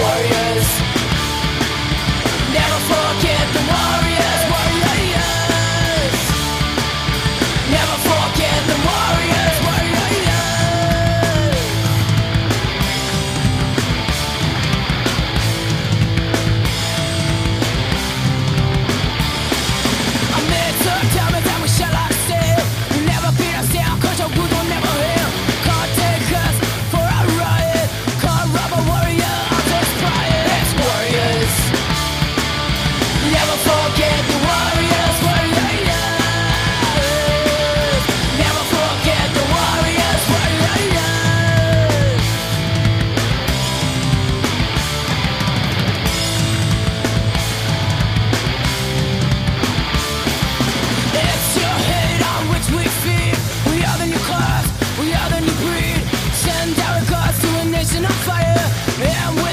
warriors. Never forget the warriors. blazing on fire, and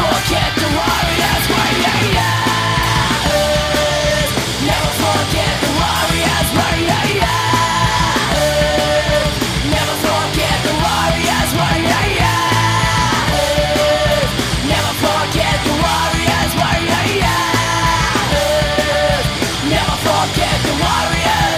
forget the warriors. Never forget the warriors warriors. Never forget the warriors warriors. Never forget the warriors warriors. Never forget the warriors.